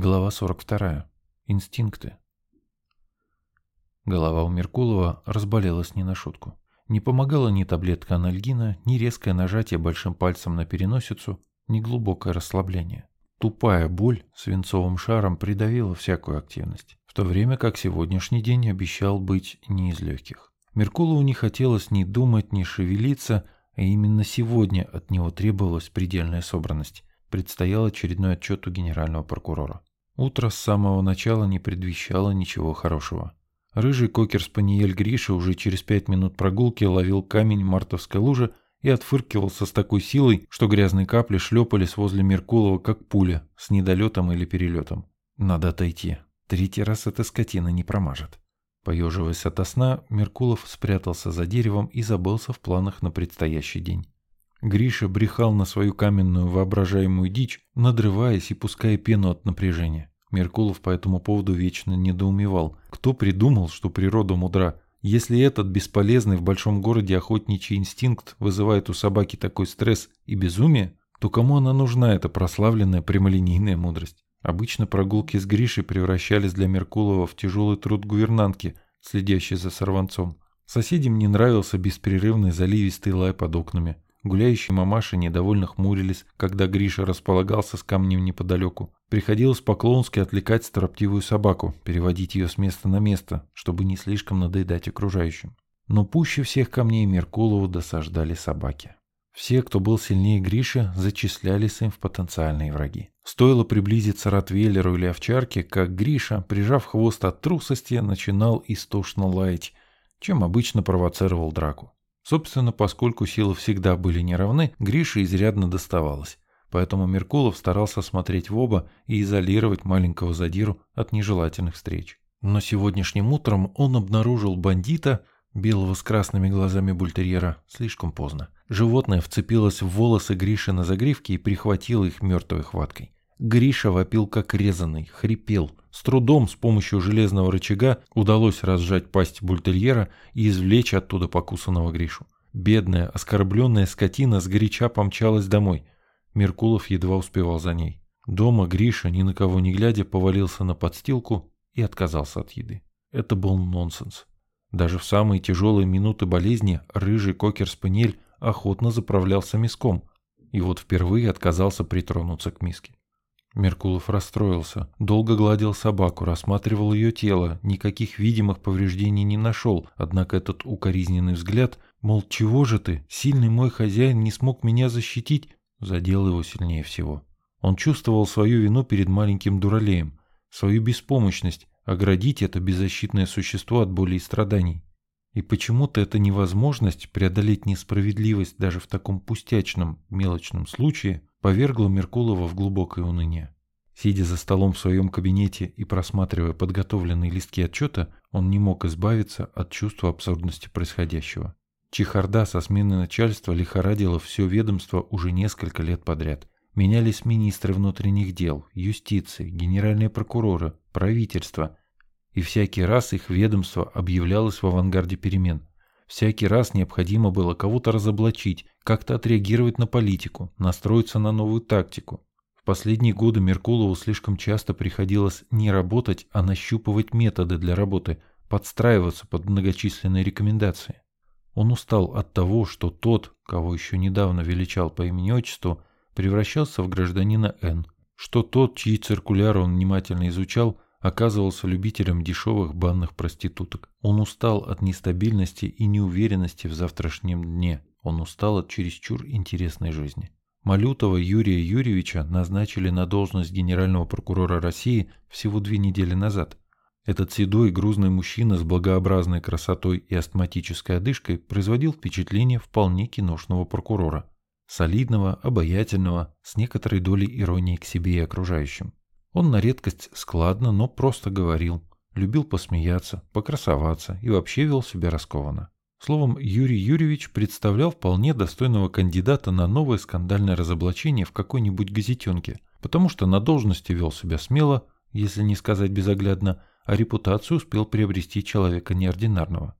Глава 42. Инстинкты. Голова у Меркулова разболелась не на шутку. Не помогала ни таблетка анальгина, ни резкое нажатие большим пальцем на переносицу, ни глубокое расслабление. Тупая боль свинцовым шаром придавила всякую активность, в то время как сегодняшний день обещал быть не из легких. Меркулову не хотелось ни думать, ни шевелиться, а именно сегодня от него требовалась предельная собранность предстоял очередной отчет у генерального прокурора. Утро с самого начала не предвещало ничего хорошего. Рыжий кокер-спаниель Гриша уже через пять минут прогулки ловил камень мартовской лужи и отфыркивался с такой силой, что грязные капли шлепались возле Меркулова, как пуля, с недолетом или перелетом. Надо отойти. Третий раз эта скотина не промажет. Поеживаясь ото сна, Меркулов спрятался за деревом и забылся в планах на предстоящий день. Гриша брехал на свою каменную воображаемую дичь, надрываясь и пуская пену от напряжения. Меркулов по этому поводу вечно недоумевал. Кто придумал, что природа мудра? Если этот бесполезный в большом городе охотничий инстинкт вызывает у собаки такой стресс и безумие, то кому она нужна, эта прославленная прямолинейная мудрость? Обычно прогулки с Гришей превращались для Меркулова в тяжелый труд гувернантки, следящей за сорванцом. Соседям не нравился беспрерывный заливистый лай под окнами. Гуляющие мамаши недовольно хмурились, когда Гриша располагался с камнем неподалеку. Приходилось по-клоунски отвлекать строптивую собаку, переводить ее с места на место, чтобы не слишком надоедать окружающим. Но пуще всех камней Меркулову досаждали собаки. Все, кто был сильнее Гриши, зачислялись им в потенциальные враги. Стоило приблизиться Ротвейлеру или овчарке, как Гриша, прижав хвост от трусости, начинал истошно лаять, чем обычно провоцировал драку. Собственно, поскольку силы всегда были неравны, Грише изрядно доставалось. Поэтому Меркулов старался смотреть в оба и изолировать маленького задиру от нежелательных встреч. Но сегодняшним утром он обнаружил бандита, белого с красными глазами бультерьера, слишком поздно. Животное вцепилось в волосы Гриши на загривке и прихватило их мертвой хваткой. Гриша вопил как резанный, хрипел. С трудом с помощью железного рычага удалось разжать пасть бультерьера и извлечь оттуда покусанного Гришу. Бедная, оскорбленная скотина сгоряча помчалась домой. Меркулов едва успевал за ней. Дома Гриша, ни на кого не глядя, повалился на подстилку и отказался от еды. Это был нонсенс. Даже в самые тяжелые минуты болезни рыжий кокер-спаниель охотно заправлялся миском, и вот впервые отказался притронуться к миске. Меркулов расстроился. Долго гладил собаку, рассматривал ее тело, никаких видимых повреждений не нашел, однако этот укоризненный взгляд, мол, чего же ты, сильный мой хозяин не смог меня защитить, задел его сильнее всего. Он чувствовал свою вину перед маленьким дуралеем, свою беспомощность, оградить это беззащитное существо от боли и страданий. И почему-то эта невозможность преодолеть несправедливость даже в таком пустячном, мелочном случае повергла Меркулова в глубокое уныние. Сидя за столом в своем кабинете и просматривая подготовленные листки отчета, он не мог избавиться от чувства абсурдности происходящего. Чехарда со смены начальства лихорадила все ведомство уже несколько лет подряд. Менялись министры внутренних дел, юстиции, генеральные прокуроры, правительство. И всякий раз их ведомство объявлялось в авангарде перемен. Всякий раз необходимо было кого-то разоблачить, как-то отреагировать на политику, настроиться на новую тактику. В последние годы Меркулову слишком часто приходилось не работать, а нащупывать методы для работы, подстраиваться под многочисленные рекомендации. Он устал от того, что тот, кого еще недавно величал по имени-отчеству, превращался в гражданина Н, что тот, чьи циркуляры он внимательно изучал, оказывался любителем дешевых банных проституток. Он устал от нестабильности и неуверенности в завтрашнем дне. Он устал от чересчур интересной жизни. Малютова Юрия Юрьевича назначили на должность генерального прокурора России всего две недели назад. Этот седой грузный мужчина с благообразной красотой и астматической одышкой производил впечатление вполне киношного прокурора. Солидного, обаятельного, с некоторой долей иронии к себе и окружающим. Он на редкость складно, но просто говорил, любил посмеяться, покрасоваться и вообще вел себя раскованно. Словом, Юрий Юрьевич представлял вполне достойного кандидата на новое скандальное разоблачение в какой-нибудь газетенке, потому что на должности вел себя смело, если не сказать безоглядно, а репутацию успел приобрести человека неординарного.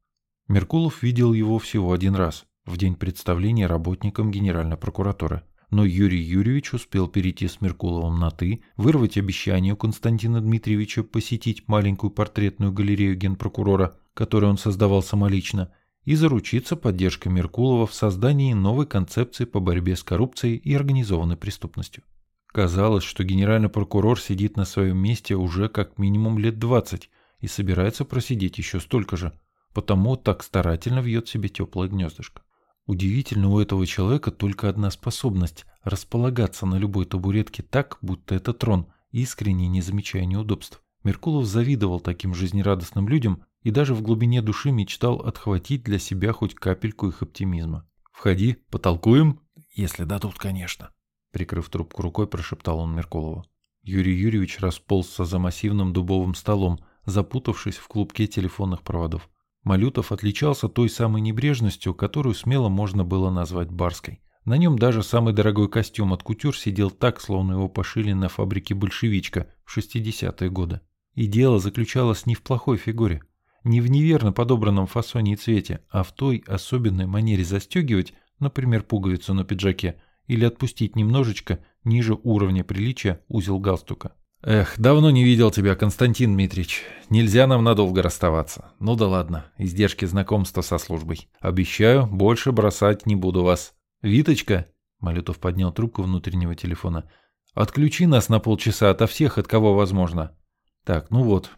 Меркулов видел его всего один раз, в день представления работникам Генеральной прокуратуры. Но Юрий Юрьевич успел перейти с Меркуловым на «ты», вырвать обещание у Константина Дмитриевича посетить маленькую портретную галерею генпрокурора, которую он создавал самолично, и заручиться поддержкой Меркулова в создании новой концепции по борьбе с коррупцией и организованной преступностью. Казалось, что генеральный прокурор сидит на своем месте уже как минимум лет 20 и собирается просидеть еще столько же, потому так старательно вьет себе теплое гнездышко. Удивительно, у этого человека только одна способность – располагаться на любой табуретке так, будто это трон, искренне не замечая неудобств. Меркулов завидовал таким жизнерадостным людям и даже в глубине души мечтал отхватить для себя хоть капельку их оптимизма. «Входи, потолкуем?» «Если дадут, конечно», – прикрыв трубку рукой, прошептал он Меркулову. Юрий Юрьевич расползся за массивным дубовым столом, запутавшись в клубке телефонных проводов. Малютов отличался той самой небрежностью, которую смело можно было назвать барской. На нем даже самый дорогой костюм от кутюр сидел так, словно его пошили на фабрике «Большевичка» в 60-е годы. И дело заключалось не в плохой фигуре, не в неверно подобранном фасоне и цвете, а в той особенной манере застегивать, например, пуговицу на пиджаке, или отпустить немножечко ниже уровня приличия узел галстука. «Эх, давно не видел тебя, Константин Дмитриевич. Нельзя нам надолго расставаться. Ну да ладно, издержки знакомства со службой. Обещаю, больше бросать не буду вас. Виточка?» Малютов поднял трубку внутреннего телефона. «Отключи нас на полчаса ото всех, от кого возможно. Так, ну вот,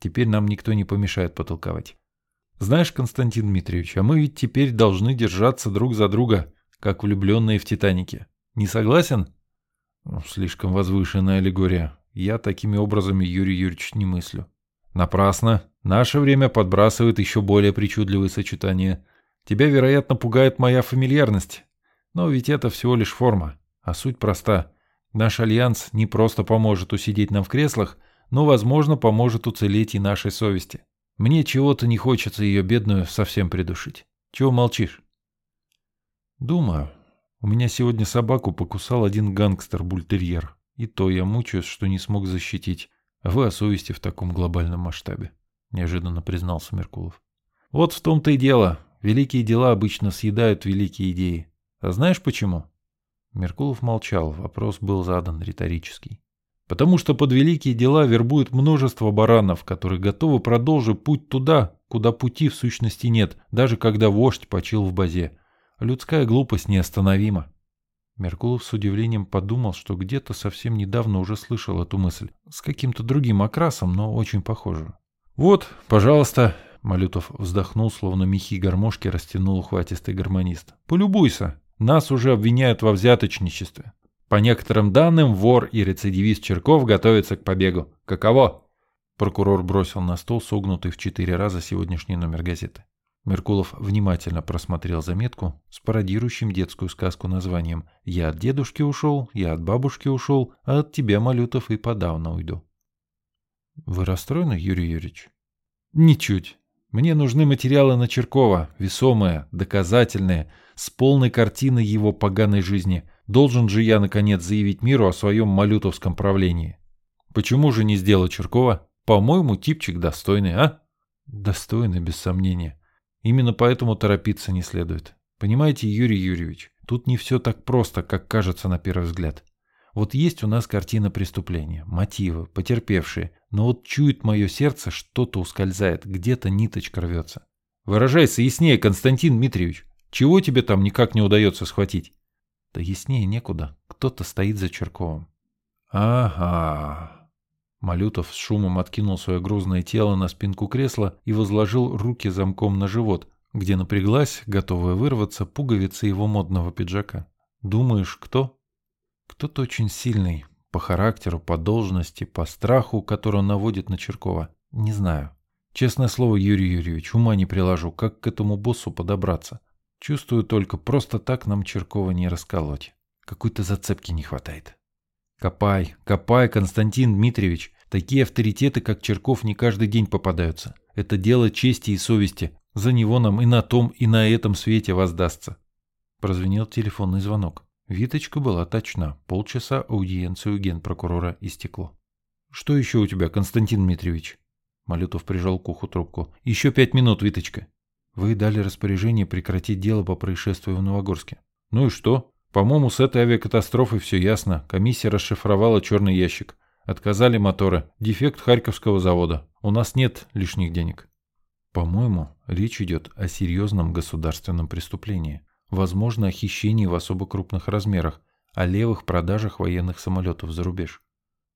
теперь нам никто не помешает потолковать. Знаешь, Константин Дмитриевич, а мы ведь теперь должны держаться друг за друга, как влюбленные в Титанике. Не согласен?» Слишком возвышенная аллегория. Я такими образами, Юрий Юрьевич, не мыслю. Напрасно. Наше время подбрасывает еще более причудливые сочетания. Тебя, вероятно, пугает моя фамильярность. Но ведь это всего лишь форма. А суть проста. Наш альянс не просто поможет усидеть нам в креслах, но, возможно, поможет уцелеть и нашей совести. Мне чего-то не хочется ее бедную совсем придушить. Чего молчишь? Думаю. У меня сегодня собаку покусал один гангстер-бультерьер. И то я мучаюсь, что не смог защитить. Вы о совести в таком глобальном масштабе, неожиданно признался Меркулов. Вот в том-то и дело. Великие дела обычно съедают великие идеи. А знаешь почему? Меркулов молчал, вопрос был задан риторический. Потому что под великие дела вербуют множество баранов, которые готовы продолжить путь туда, куда пути в сущности нет, даже когда вождь почил в базе. Людская глупость неостановима. Меркулов с удивлением подумал, что где-то совсем недавно уже слышал эту мысль. С каким-то другим окрасом, но очень похожую. «Вот, пожалуйста», — Малютов вздохнул, словно мехи гармошки растянул ухватистый гармонист. «Полюбуйся. Нас уже обвиняют во взяточничестве. По некоторым данным, вор и рецидивист Черков готовится к побегу. Каково?» Прокурор бросил на стол согнутый в четыре раза сегодняшний номер газеты. Меркулов внимательно просмотрел заметку с пародирующим детскую сказку названием «Я от дедушки ушел, я от бабушки ушел, а от тебя, Малютов, и подавно уйду». «Вы расстроены, Юрий Юрьевич?» «Ничуть. Мне нужны материалы на Черкова, весомые, доказательные, с полной картиной его поганой жизни. Должен же я, наконец, заявить миру о своем малютовском правлении. Почему же не сделать Черкова? По-моему, типчик достойный, а?» «Достойный, без сомнения». Именно поэтому торопиться не следует. Понимаете, Юрий Юрьевич, тут не все так просто, как кажется на первый взгляд. Вот есть у нас картина преступления, мотивы, потерпевшие, но вот чует мое сердце, что-то ускользает, где-то ниточка рвется. Выражайся яснее, Константин Дмитриевич. Чего тебе там никак не удается схватить? Да яснее некуда. Кто-то стоит за Черковым. Ага, Малютов с шумом откинул свое грузное тело на спинку кресла и возложил руки замком на живот, где напряглась, готовая вырваться, пуговица его модного пиджака. «Думаешь, кто?» «Кто-то очень сильный, по характеру, по должности, по страху, который он наводит на Черкова. Не знаю. Честное слово, Юрий Юрьевич, ума не приложу, как к этому боссу подобраться. Чувствую только, просто так нам Черкова не расколоть. Какой-то зацепки не хватает». Копай, копай, Константин Дмитриевич. Такие авторитеты, как Черков, не каждый день попадаются. Это дело чести и совести. За него нам и на том, и на этом свете воздастся. Прозвенел телефонный звонок. Виточка была точна. Полчаса аудиенции у генпрокурора истекло. «Что еще у тебя, Константин Дмитриевич?» Малютов прижал к уху трубку. «Еще пять минут, Виточка». «Вы дали распоряжение прекратить дело по происшествию в Новогорске». «Ну и что? По-моему, с этой авиакатастрофой все ясно. Комиссия расшифровала черный ящик. Отказали моторы. Дефект Харьковского завода. У нас нет лишних денег. По-моему, речь идет о серьезном государственном преступлении. Возможно, о хищении в особо крупных размерах, о левых продажах военных самолетов за рубеж.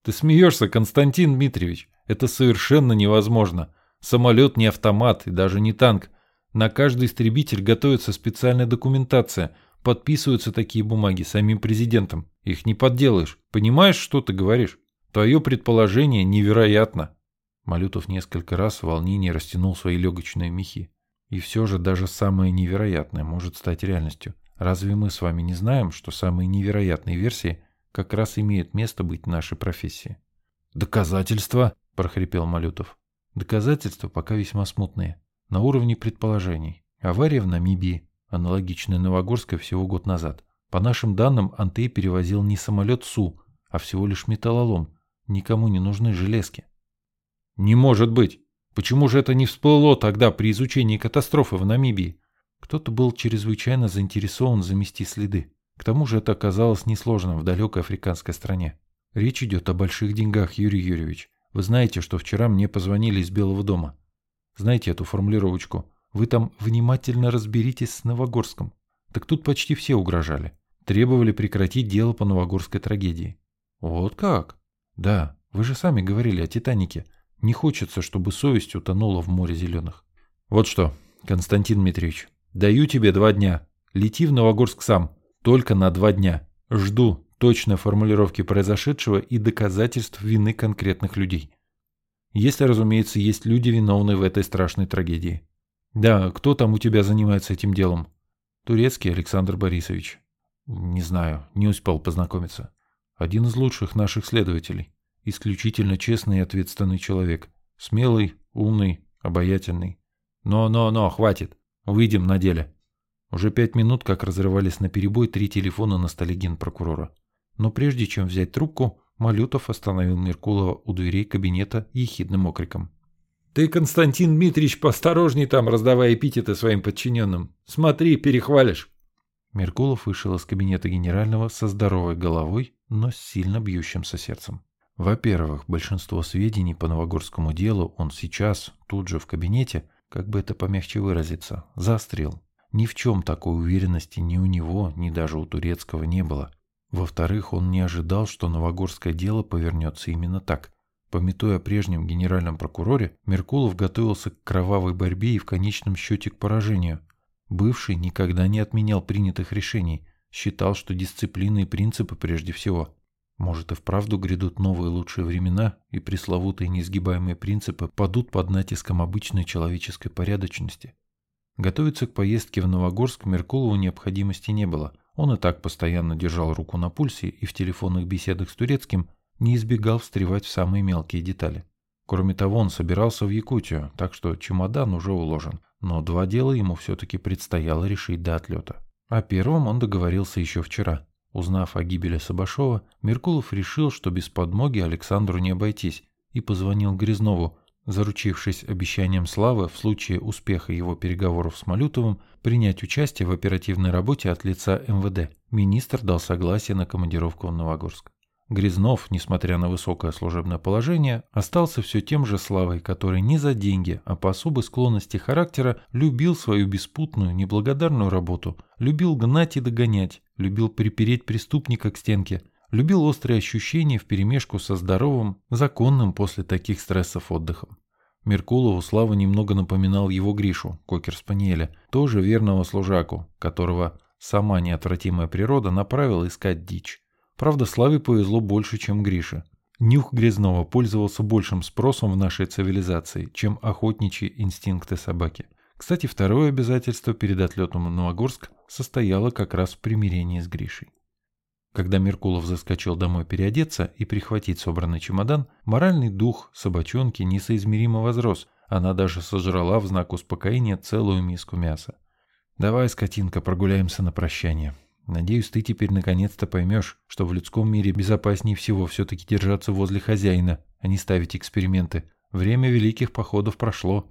Ты смеешься, Константин Дмитриевич. Это совершенно невозможно. Самолет не автомат и даже не танк. На каждый истребитель готовится специальная документация. Подписываются такие бумаги самим президентом. Их не подделаешь. Понимаешь, что ты говоришь? Твое предположение невероятно. Малютов несколько раз в волнении растянул свои легочные мехи. И все же даже самое невероятное может стать реальностью. Разве мы с вами не знаем, что самые невероятные версии как раз имеют место быть нашей профессии? «Доказательства?» – прохрипел Малютов. «Доказательства пока весьма смутные. На уровне предположений. Авария в Намибии, аналогичная Новогорской всего год назад. По нашим данным, Антей перевозил не самолет Су, а всего лишь металлолом. Никому не нужны железки. Не может быть. Почему же это не всплыло тогда при изучении катастрофы в Намибии? Кто-то был чрезвычайно заинтересован замести следы. К тому же это оказалось несложным в далекой африканской стране. Речь идет о больших деньгах, Юрий Юрьевич. Вы знаете, что вчера мне позвонили из Белого дома. Знаете эту формулировочку? Вы там внимательно разберитесь с Новогорском. Так тут почти все угрожали. Требовали прекратить дело по новогорской трагедии. Вот как? Да, вы же сами говорили о Титанике. Не хочется, чтобы совесть утонула в море зеленых. Вот что, Константин Дмитриевич, даю тебе два дня. Лети в Новогорск сам. Только на два дня. Жду точной формулировки произошедшего и доказательств вины конкретных людей. Если, разумеется, есть люди, виновные в этой страшной трагедии. Да, кто там у тебя занимается этим делом? Турецкий Александр Борисович. Не знаю, не успел познакомиться. Один из лучших наших следователей. Исключительно честный и ответственный человек. Смелый, умный, обаятельный. Но-но-но, хватит. Выйдем на деле. Уже пять минут, как разрывались на перебой три телефона на столе генпрокурора. Но прежде чем взять трубку, Малютов остановил Меркулова у дверей кабинета ехидным окриком. «Ты, Константин Дмитриевич, поосторожней там, раздавая эпитеты своим подчиненным. Смотри, перехвалишь». Меркулов вышел из кабинета генерального со здоровой головой, но с сильно бьющимся сердцем. Во-первых, большинство сведений по Новогорскому делу он сейчас, тут же в кабинете, как бы это помягче выразиться, заострил. Ни в чем такой уверенности ни у него, ни даже у Турецкого не было. Во-вторых, он не ожидал, что Новогорское дело повернется именно так. Пометуя о прежнем генеральном прокуроре, Меркулов готовился к кровавой борьбе и в конечном счете к поражению. Бывший никогда не отменял принятых решений, считал, что дисциплина и принципы прежде всего – может и вправду грядут новые лучшие времена, и пресловутые неизгибаемые принципы падут под натиском обычной человеческой порядочности. Готовиться к поездке в Новогорск Меркулову необходимости не было. Он и так постоянно держал руку на пульсе и в телефонных беседах с Турецким не избегал встревать в самые мелкие детали. Кроме того, он собирался в Якутию, так что чемодан уже уложен, но два дела ему все-таки предстояло решить до отлета. О первом он договорился еще вчера – Узнав о гибели Сабашова, Меркулов решил, что без подмоги Александру не обойтись, и позвонил Грязнову, заручившись обещанием Славы в случае успеха его переговоров с Малютовым принять участие в оперативной работе от лица МВД. Министр дал согласие на командировку в Новогорск. Грязнов, несмотря на высокое служебное положение, остался все тем же Славой, который не за деньги, а по особой склонности характера любил свою беспутную, неблагодарную работу, любил гнать и догонять, любил припереть преступника к стенке, любил острые ощущения вперемешку со здоровым, законным после таких стрессов отдыхом. Меркулову Слава немного напоминал его Гришу, кокер-спаниеля, тоже верного служаку, которого сама неотвратимая природа направила искать дичь. Правда, Славе повезло больше, чем Грише. Нюх Грязного пользовался большим спросом в нашей цивилизации, чем охотничьи инстинкты собаки. Кстати, второе обязательство перед отлетом в Новогорск состояло как раз в примирении с Гришей. Когда Меркулов заскочил домой переодеться и прихватить собранный чемодан, моральный дух собачонки несоизмеримо возрос, она даже сожрала в знак успокоения целую миску мяса. «Давай, скотинка, прогуляемся на прощание», Надеюсь, ты теперь наконец-то поймешь, что в людском мире безопаснее всего все-таки держаться возле хозяина, а не ставить эксперименты. Время великих походов прошло.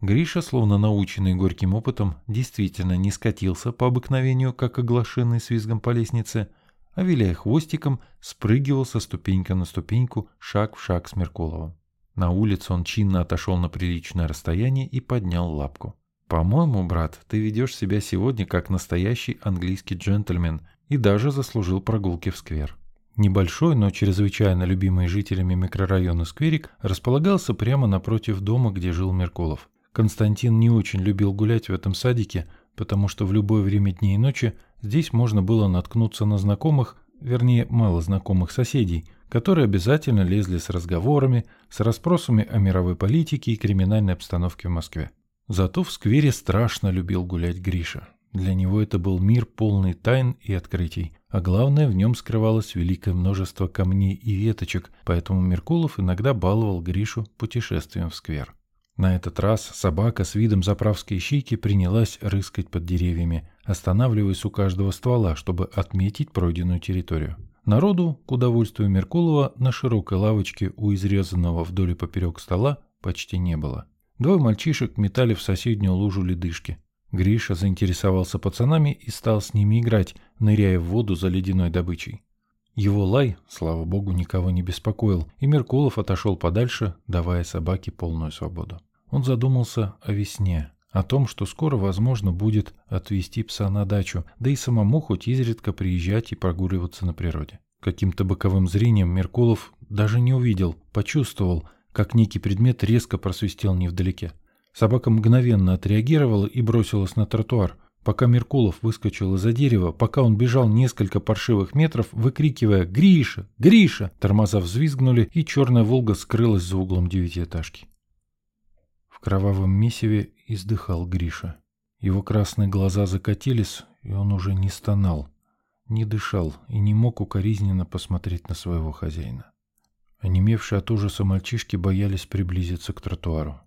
Гриша, словно наученный горьким опытом, действительно не скатился по обыкновению, как оглашенный с по лестнице, а, виляя хвостиком, спрыгивал со ступенька на ступеньку, шаг в шаг с Меркуловым. На улице он чинно отошел на приличное расстояние и поднял лапку. «По-моему, брат, ты ведешь себя сегодня как настоящий английский джентльмен и даже заслужил прогулки в сквер». Небольшой, но чрезвычайно любимый жителями микрорайона скверик располагался прямо напротив дома, где жил Меркулов. Константин не очень любил гулять в этом садике, потому что в любое время дня и ночи здесь можно было наткнуться на знакомых, вернее, мало знакомых соседей, которые обязательно лезли с разговорами, с расспросами о мировой политике и криминальной обстановке в Москве. Зато в сквере страшно любил гулять Гриша. Для него это был мир полный тайн и открытий, а главное, в нем скрывалось великое множество камней и веточек, поэтому Меркулов иногда баловал Гришу путешествием в сквер. На этот раз собака с видом заправской щейки принялась рыскать под деревьями, останавливаясь у каждого ствола, чтобы отметить пройденную территорию. Народу, к удовольствию Меркулова, на широкой лавочке у изрезанного вдоль и поперек стола почти не было. Двое мальчишек метали в соседнюю лужу ледышки. Гриша заинтересовался пацанами и стал с ними играть, ныряя в воду за ледяной добычей. Его лай, слава богу, никого не беспокоил, и Меркулов отошел подальше, давая собаке полную свободу. Он задумался о весне, о том, что скоро возможно будет отвезти пса на дачу, да и самому хоть изредка приезжать и прогуливаться на природе. Каким-то боковым зрением Меркулов даже не увидел, почувствовал, как некий предмет резко просвистел невдалеке. Собака мгновенно отреагировала и бросилась на тротуар. Пока Меркулов выскочил из-за дерева, пока он бежал несколько паршивых метров, выкрикивая «Гриша! Гриша!», тормоза взвизгнули, и черная «Волга» скрылась за углом девятиэтажки. В кровавом месиве издыхал Гриша. Его красные глаза закатились, и он уже не стонал, не дышал и не мог укоризненно посмотреть на своего хозяина. Онемевшие от ужаса мальчишки боялись приблизиться к тротуару.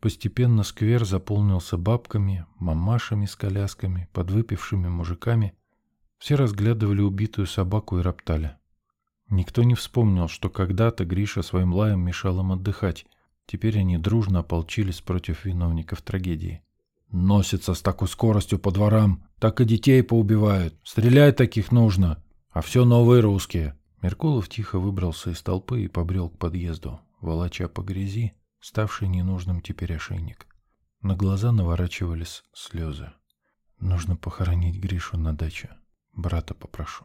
Постепенно сквер заполнился бабками, мамашами с колясками, подвыпившими мужиками. Все разглядывали убитую собаку и роптали. Никто не вспомнил, что когда-то Гриша своим лаем мешал им отдыхать. Теперь они дружно ополчились против виновников трагедии. «Носятся с такой скоростью по дворам, так и детей поубивают. Стрелять таких нужно, а все новые русские». Меркулов тихо выбрался из толпы и побрел к подъезду, волоча по грязи, ставший ненужным теперь ошейник. На глаза наворачивались слезы. Нужно похоронить Гришу на даче. Брата попрошу.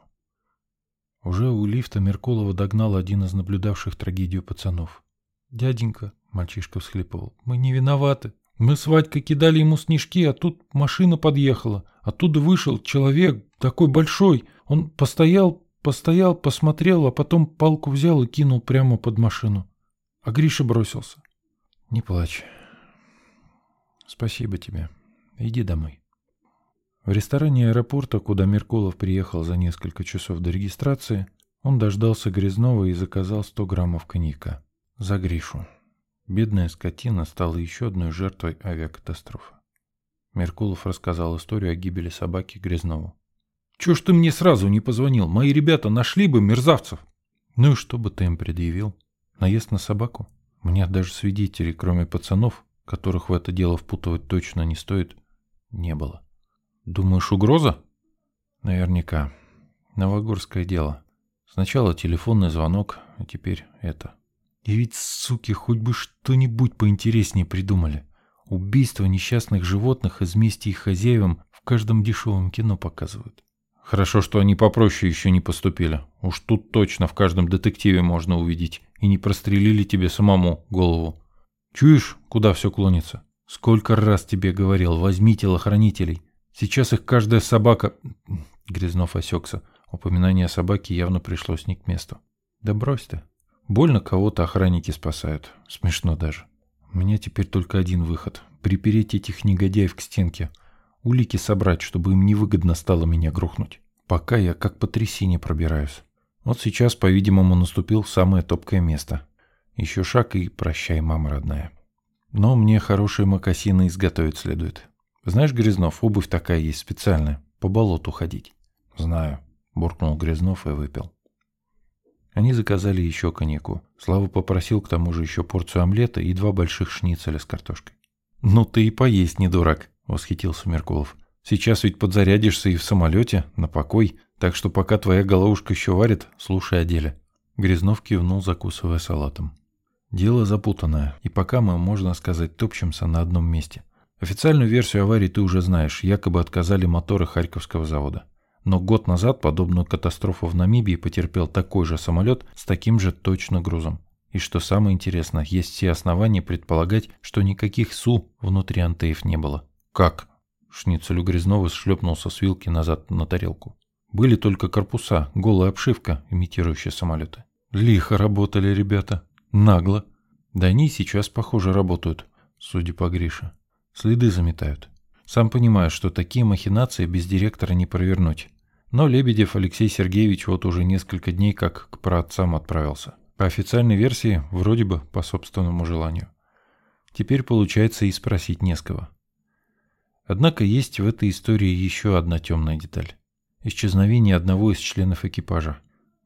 Уже у лифта Меркулова догнал один из наблюдавших трагедию пацанов. «Дяденька», — мальчишка всхлипывал, — «мы не виноваты. Мы с Вадькой кидали ему снежки, а тут машина подъехала. Оттуда вышел человек, такой большой. Он постоял, постоял, посмотрел, а потом палку взял и кинул прямо под машину. А Гриша бросился. Не плачь. Спасибо тебе. Иди домой. В ресторане аэропорта, куда Меркулов приехал за несколько часов до регистрации, он дождался Грязнова и заказал 100 граммов коньяка. За Гришу. Бедная скотина стала еще одной жертвой авиакатастрофы. Меркулов рассказал историю о гибели собаки Грязнову. «Чего ж ты мне сразу не позвонил? Мои ребята нашли бы мерзавцев!» «Ну и что бы ты им предъявил? Наезд на собаку?» Мне даже свидетелей, кроме пацанов, которых в это дело впутывать точно не стоит, не было. Думаешь, угроза? Наверняка. Новогорское дело. Сначала телефонный звонок, а теперь это. И ведь, суки, хоть бы что-нибудь поинтереснее придумали. Убийство несчастных животных из мести их хозяевам в каждом дешевом кино показывают. Хорошо, что они попроще еще не поступили. Уж тут точно в каждом детективе можно увидеть. И не прострелили тебе самому голову. Чуешь, куда все клонится? Сколько раз тебе говорил, возьми телохранителей. Сейчас их каждая собака... Грязнов осекся. Упоминание о собаке явно пришлось не к месту. Да брось ты. Больно кого-то охранники спасают. Смешно даже. У меня теперь только один выход. Припереть этих негодяев к стенке улики собрать, чтобы им невыгодно стало меня грохнуть. Пока я как по трясине пробираюсь. Вот сейчас, по-видимому, наступил самое топкое место. Еще шаг и прощай, мама родная. Но мне хорошие мокасины изготовить следует. Знаешь, Грязнов, обувь такая есть специальная. По болоту ходить. Знаю, буркнул Грязнов и выпил. Они заказали еще коньяку. Слава попросил к тому же еще порцию омлета и два больших шницеля с картошкой. «Ну ты и поесть не дурак», — восхитился Меркулов. «Сейчас ведь подзарядишься и в самолете, на покой, так что пока твоя головушка еще варит, слушай о деле». Грязнов кивнул, закусывая салатом. «Дело запутанное, и пока мы, можно сказать, топчемся на одном месте. Официальную версию аварии ты уже знаешь, якобы отказали моторы Харьковского завода. Но год назад подобную катастрофу в Намибии потерпел такой же самолет с таким же точно грузом. И что самое интересное, есть все основания предполагать, что никаких СУ внутри антеев не было. Как? Шницель Грязнова шлепнулся с вилки назад на тарелку. Были только корпуса, голая обшивка, имитирующая самолеты. Лихо работали ребята. Нагло. Да они сейчас, похоже, работают, судя по Грише. Следы заметают. Сам понимаю, что такие махинации без директора не провернуть. Но Лебедев Алексей Сергеевич вот уже несколько дней как к праотцам отправился. По официальной версии, вроде бы по собственному желанию. Теперь получается и спросить не с кого. Однако есть в этой истории еще одна темная деталь. Исчезновение одного из членов экипажа.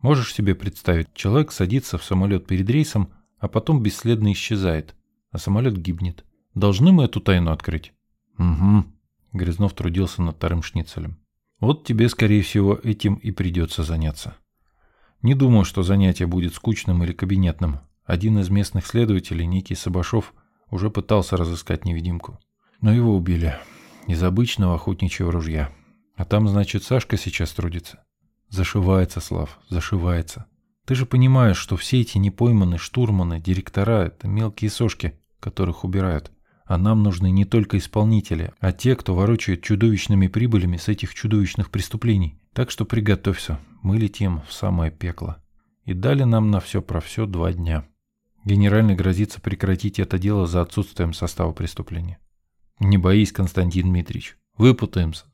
Можешь себе представить, человек садится в самолет перед рейсом, а потом бесследно исчезает, а самолет гибнет. Должны мы эту тайну открыть? Угу. Грязнов трудился над вторым шницелем. Вот тебе, скорее всего, этим и придется заняться. Не думаю, что занятие будет скучным или кабинетным. Один из местных следователей, некий Сабашов, уже пытался разыскать невидимку. Но его убили. Из обычного охотничьего ружья. А там, значит, Сашка сейчас трудится. Зашивается, Слав, зашивается. Ты же понимаешь, что все эти непойманные штурманы, директора — это мелкие сошки, которых убирают. А нам нужны не только исполнители, а те, кто ворочает чудовищными прибылями с этих чудовищных преступлений. Так что приготовься, мы летим в самое пекло. И дали нам на все про все два дня. Генеральный грозится прекратить это дело за отсутствием состава преступления. Не боись, Константин Дмитриевич, выпутаемся.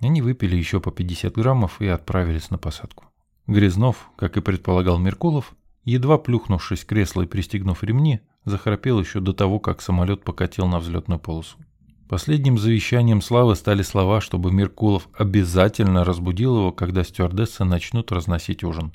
Они выпили еще по 50 граммов и отправились на посадку. Грязнов, как и предполагал Меркулов, едва плюхнувшись в кресло и пристегнув ремни, захрапел еще до того, как самолет покатил на взлетную полосу. Последним завещанием Славы стали слова, чтобы Меркулов обязательно разбудил его, когда стюардессы начнут разносить ужин.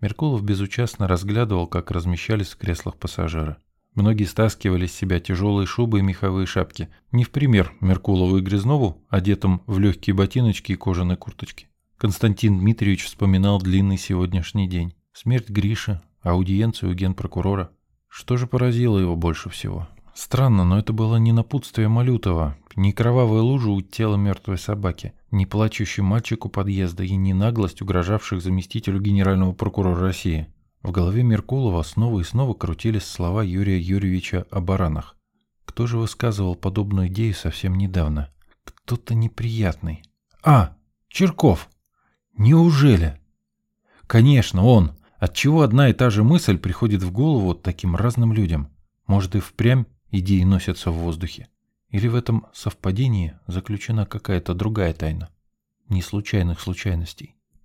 Меркулов безучастно разглядывал, как размещались в креслах пассажиры. Многие стаскивали с себя тяжелые шубы и меховые шапки, не в пример Меркулову и Грязнову, одетым в легкие ботиночки и кожаные курточки. Константин Дмитриевич вспоминал длинный сегодняшний день. Смерть Гриши, аудиенцию генпрокурора. Что же поразило его больше всего? Странно, но это было не напутствие Малютова, не кровавая лужа у тела мертвой собаки, не плачущий мальчик у подъезда и не наглость угрожавших заместителю генерального прокурора России. В голове Меркулова снова и снова крутились слова Юрия Юрьевича о баранах. Кто же высказывал подобную идею совсем недавно? Кто-то неприятный. А, Черков! Неужели? Конечно, он. Отчего одна и та же мысль приходит в голову таким разным людям? Может и впрямь идеи носятся в воздухе? Или в этом совпадении заключена какая-то другая тайна? Не случайных случайностей.